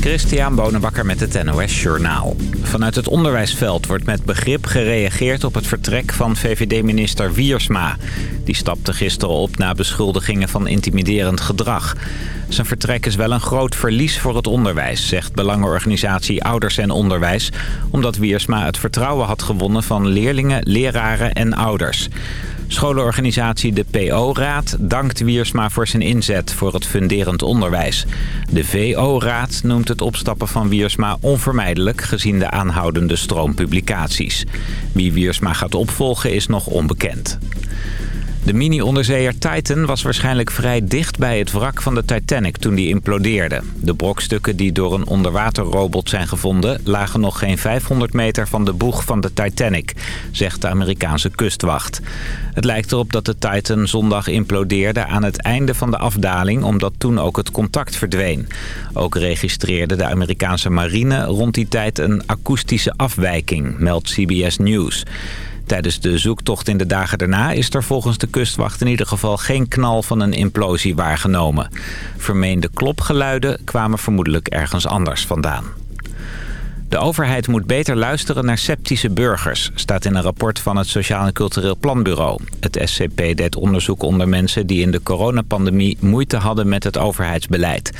Christian Bonenbakker met het NOS Journaal. Vanuit het onderwijsveld wordt met begrip gereageerd op het vertrek van VVD-minister Wiersma. Die stapte gisteren op na beschuldigingen van intimiderend gedrag. Zijn vertrek is wel een groot verlies voor het onderwijs, zegt belangenorganisatie Ouders en Onderwijs... omdat Wiersma het vertrouwen had gewonnen van leerlingen, leraren en ouders. Scholenorganisatie de PO-raad dankt Wiersma voor zijn inzet voor het funderend onderwijs. De VO-raad noemt het opstappen van Wiersma onvermijdelijk gezien de aanhoudende stroom publicaties. Wie Wiersma gaat opvolgen is nog onbekend. De mini-onderzeeër Titan was waarschijnlijk vrij dicht bij het wrak van de Titanic toen die implodeerde. De brokstukken die door een onderwaterrobot zijn gevonden... lagen nog geen 500 meter van de boeg van de Titanic, zegt de Amerikaanse kustwacht. Het lijkt erop dat de Titan zondag implodeerde aan het einde van de afdaling... omdat toen ook het contact verdween. Ook registreerde de Amerikaanse marine rond die tijd een akoestische afwijking, meldt CBS News. Tijdens de zoektocht in de dagen daarna is er volgens de kustwacht in ieder geval geen knal van een implosie waargenomen. Vermeende klopgeluiden kwamen vermoedelijk ergens anders vandaan. De overheid moet beter luisteren naar sceptische burgers, staat in een rapport van het Sociaal en Cultureel Planbureau. Het SCP deed onderzoek onder mensen die in de coronapandemie moeite hadden met het overheidsbeleid.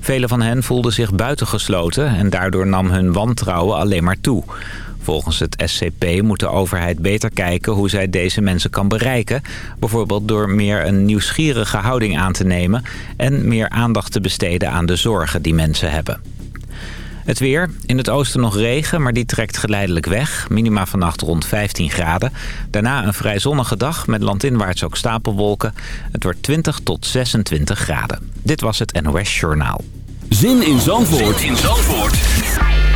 Velen van hen voelden zich buitengesloten en daardoor nam hun wantrouwen alleen maar toe. Volgens het SCP moet de overheid beter kijken hoe zij deze mensen kan bereiken. Bijvoorbeeld door meer een nieuwsgierige houding aan te nemen... en meer aandacht te besteden aan de zorgen die mensen hebben. Het weer. In het oosten nog regen, maar die trekt geleidelijk weg. Minima vannacht rond 15 graden. Daarna een vrij zonnige dag met landinwaarts ook stapelwolken. Het wordt 20 tot 26 graden. Dit was het NOS Journaal. Zin in Zandvoort, zin in Zandvoort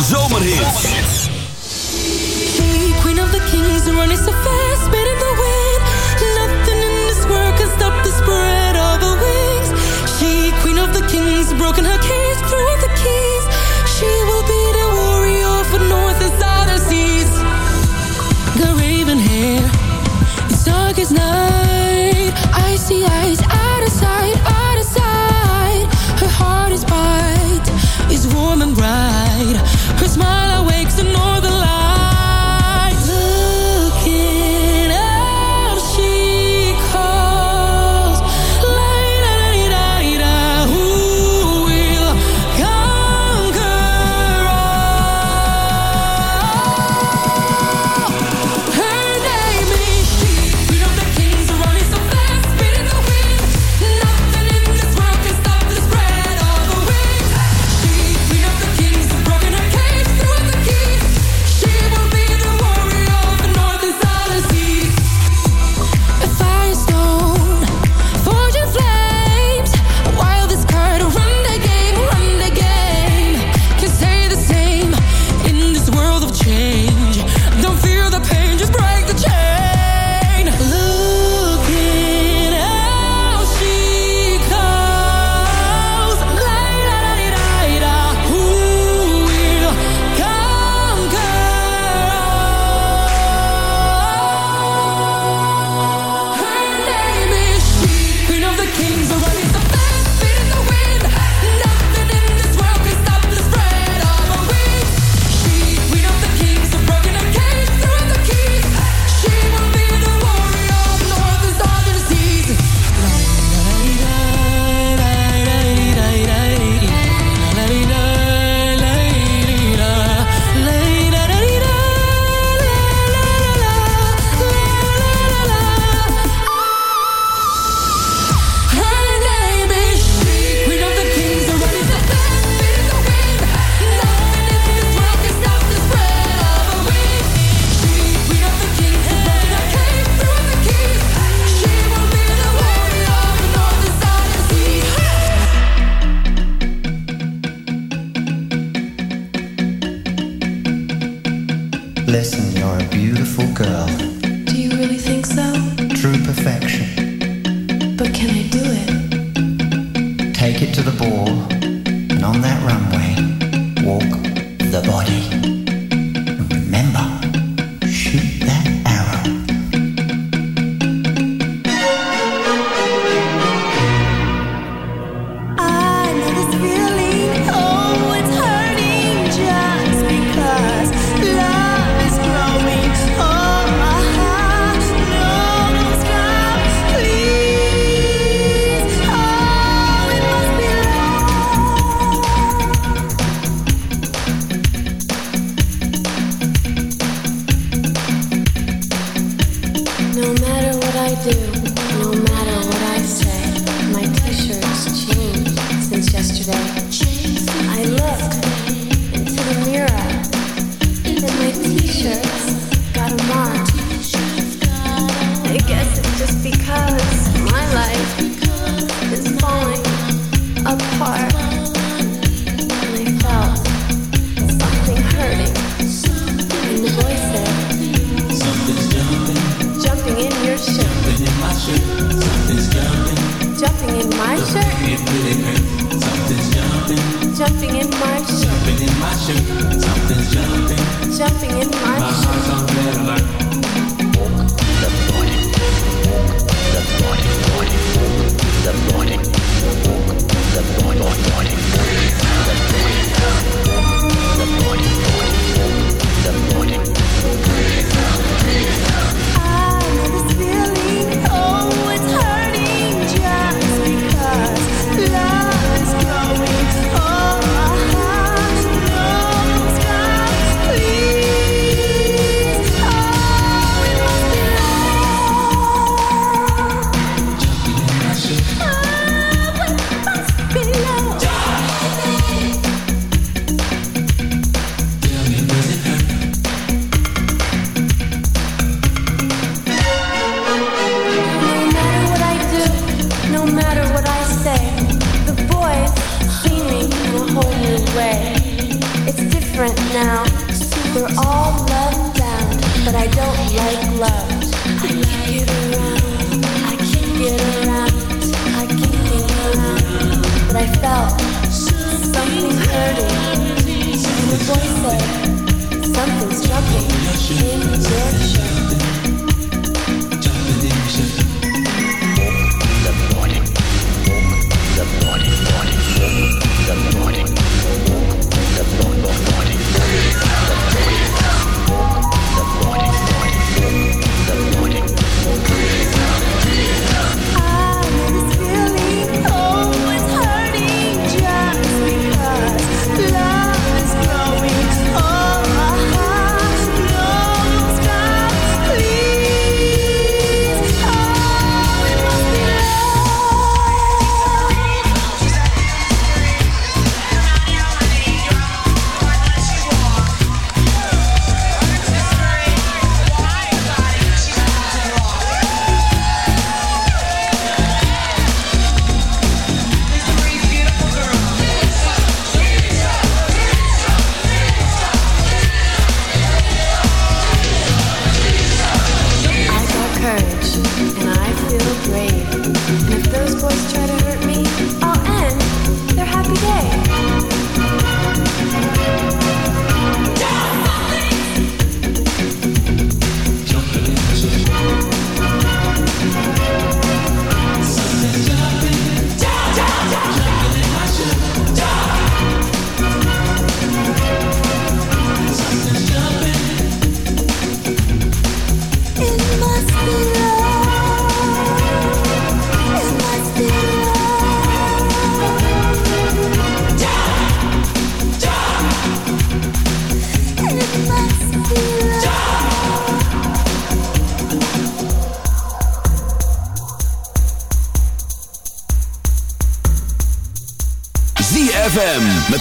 Zomerhit.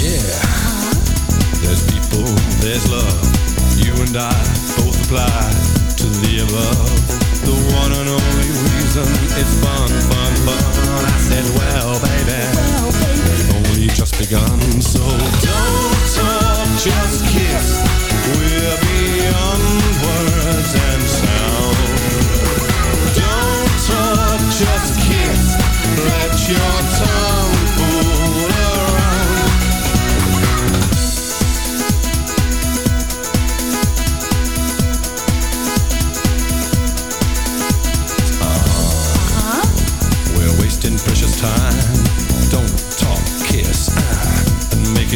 yeah. There's people, there's love. You and I both apply to the above. The one and only reason fun, fun, fun. I said, well, baby, we've only just begun. So don't talk, just kiss. We're beyond words and sound. Don't talk, just kiss. Let your tongue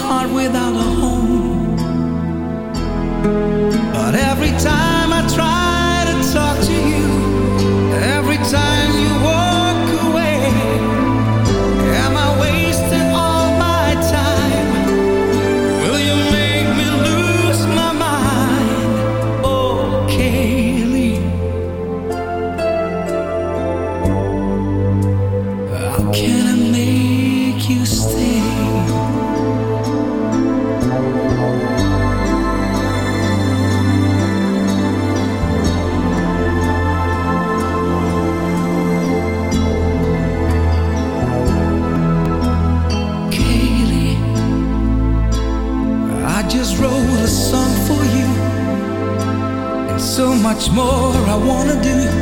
heart without a home. But every time I try. more I wanna do.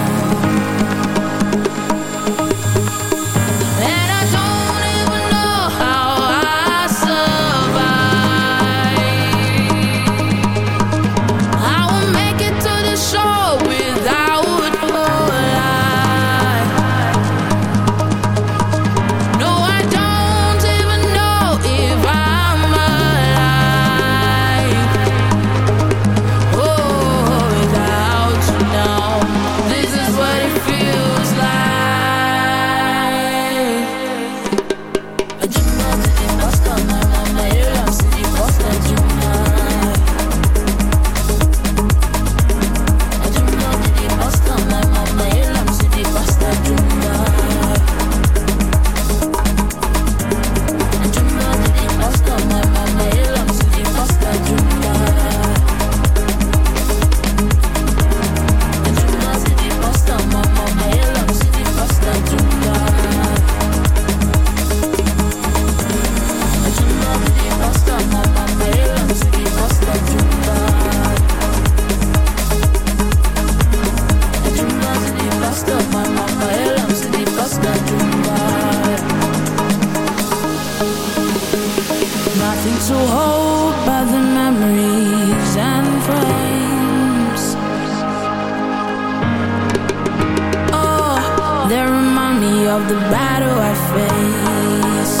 of the battle I face.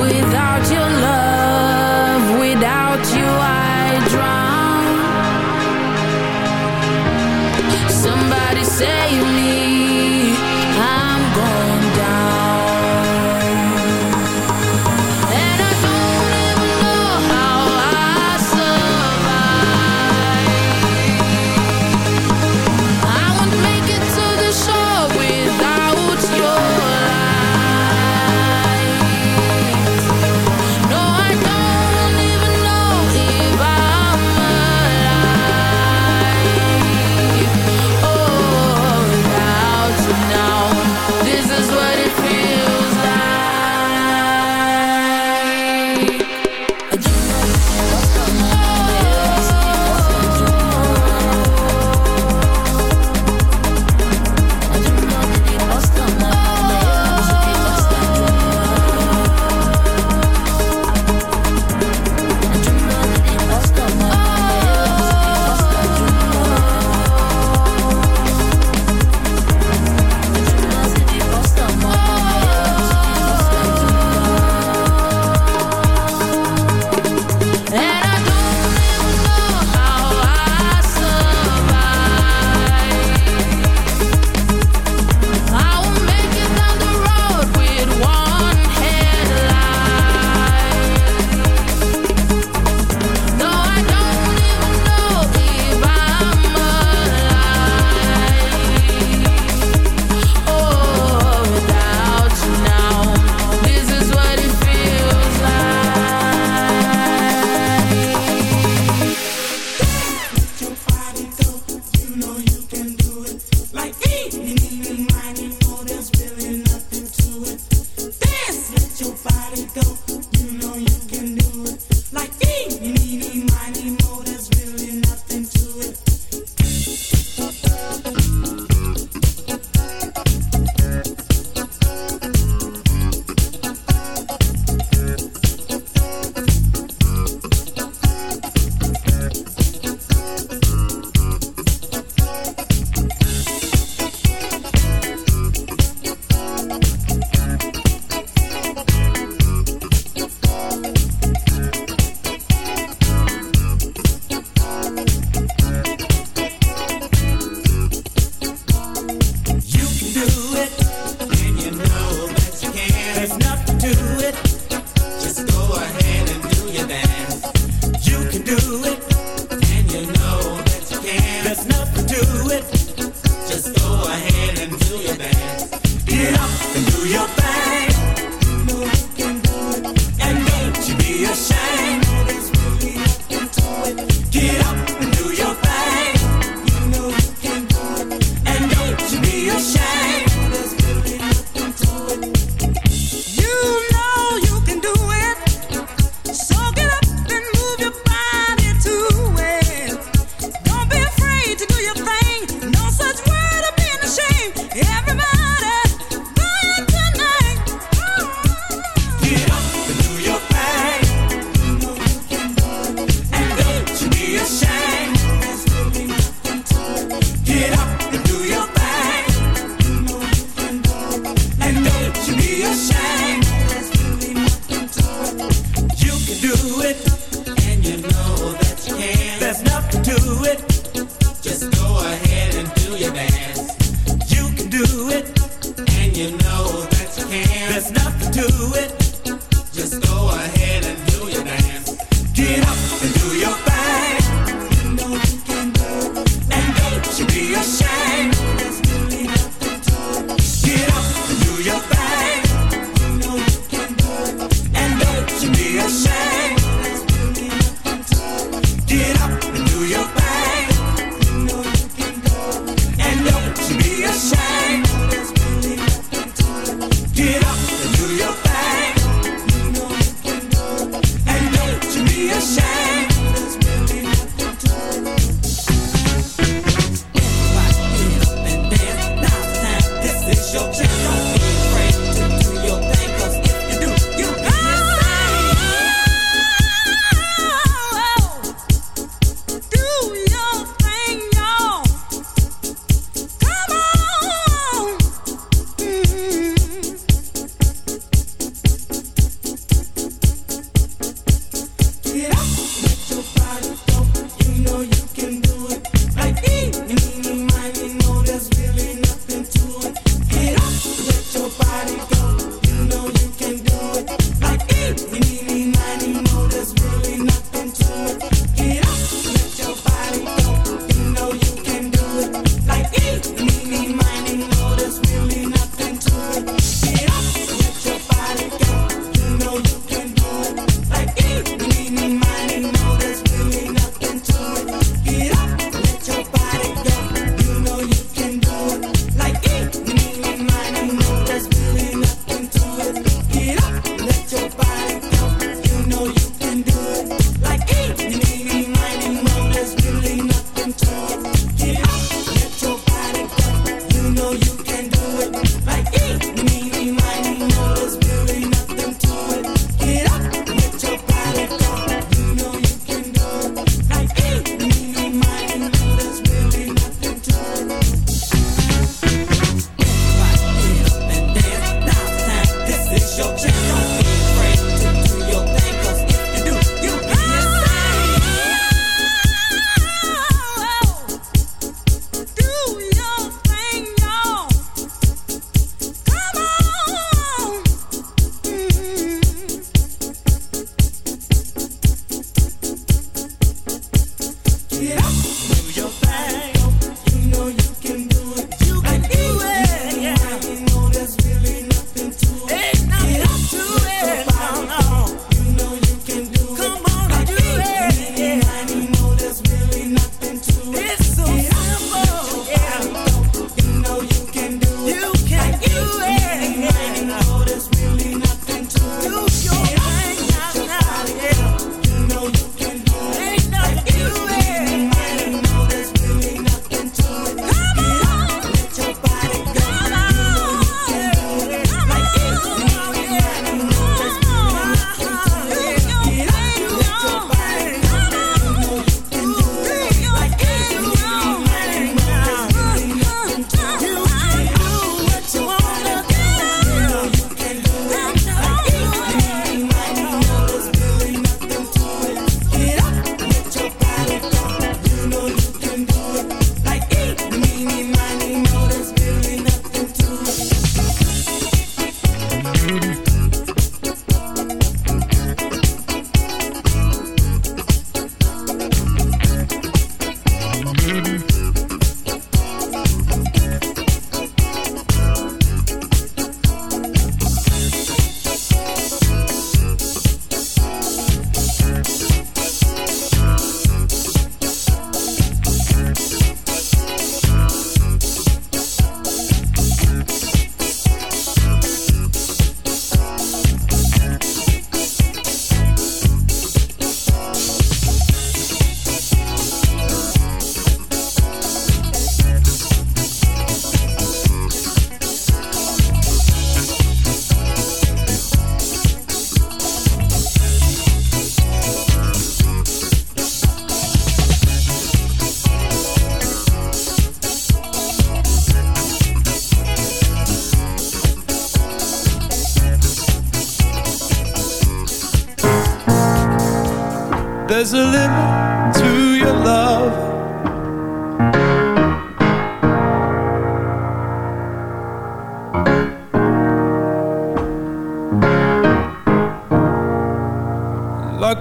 Without your love, without you I drown. Somebody save me.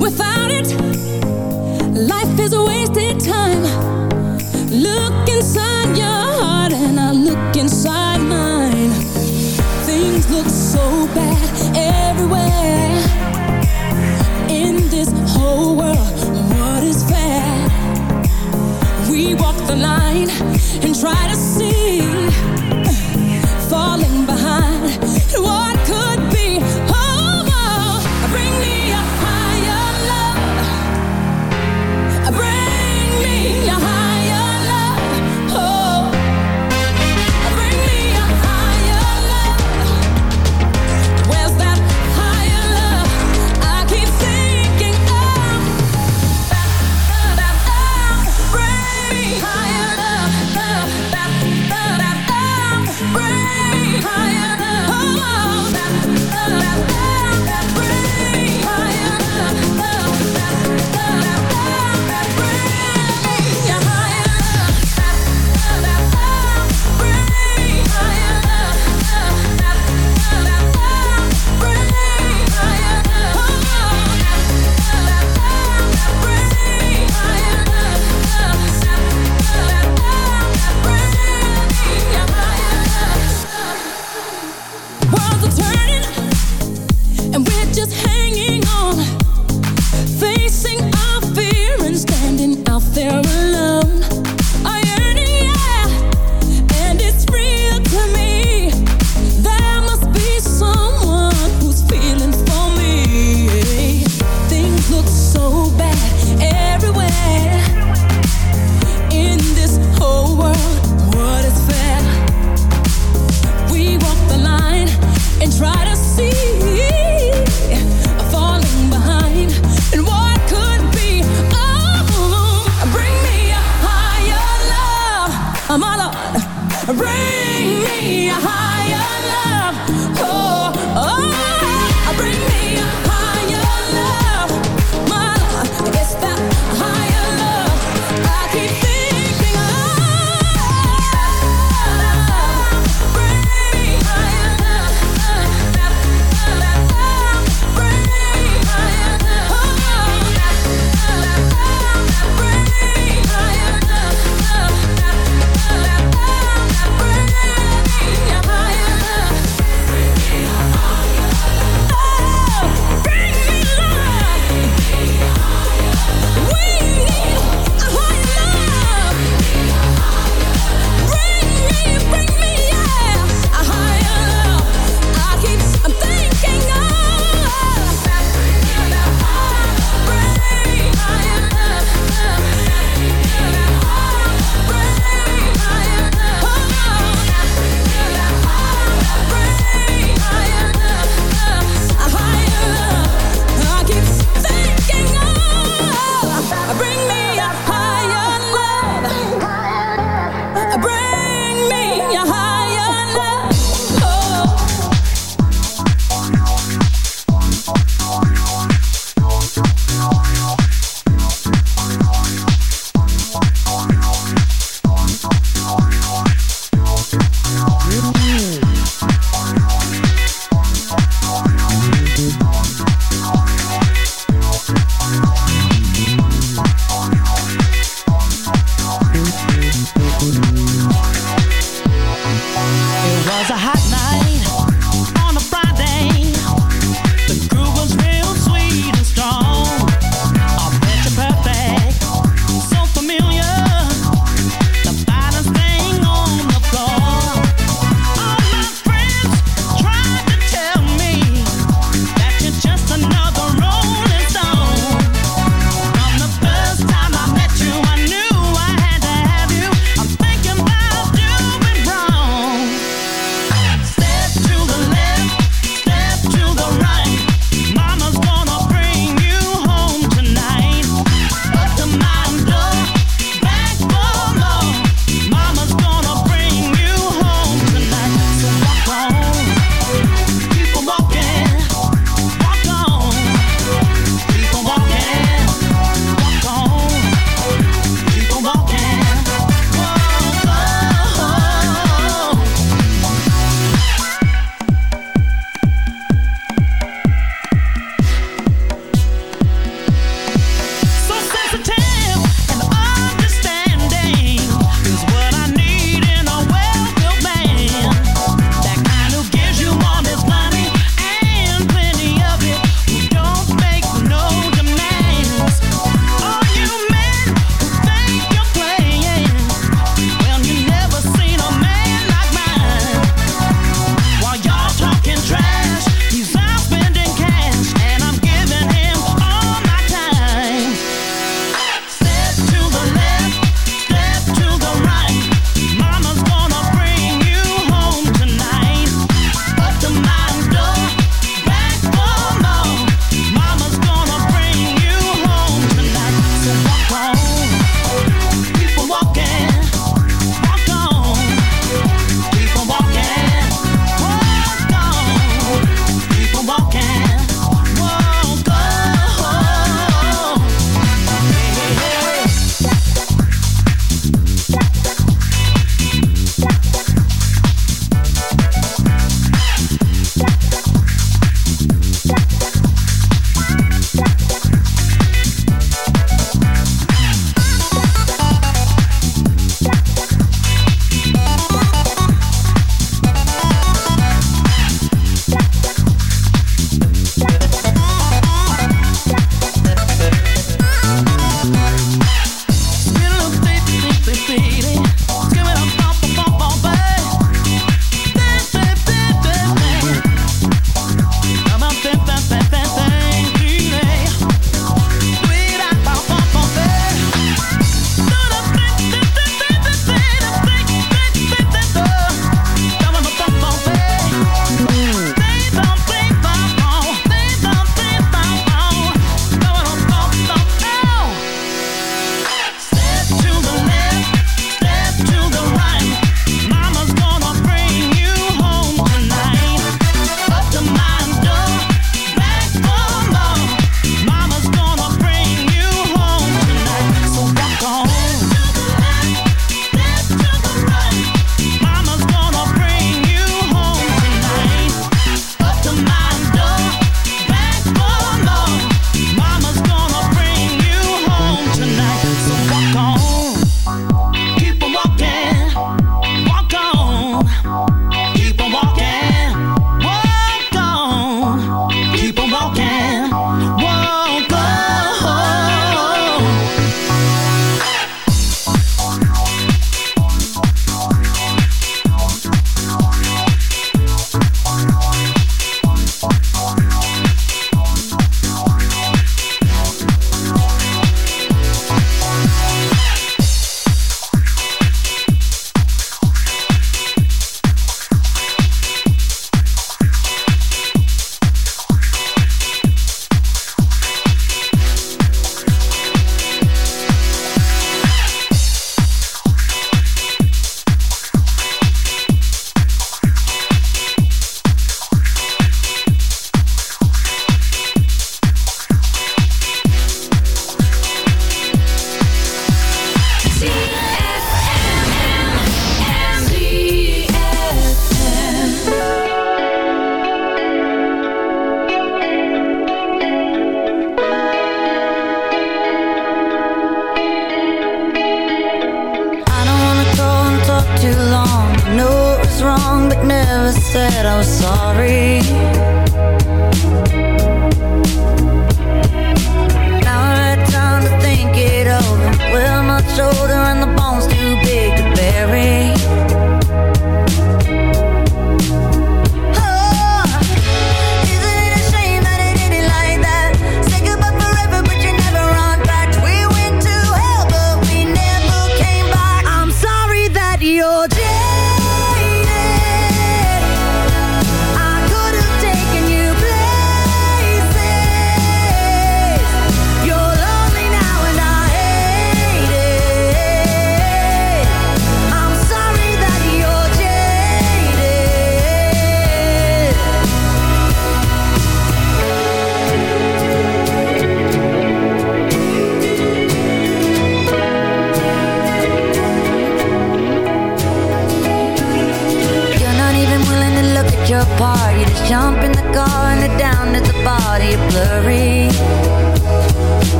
Without it, life is a wasted time.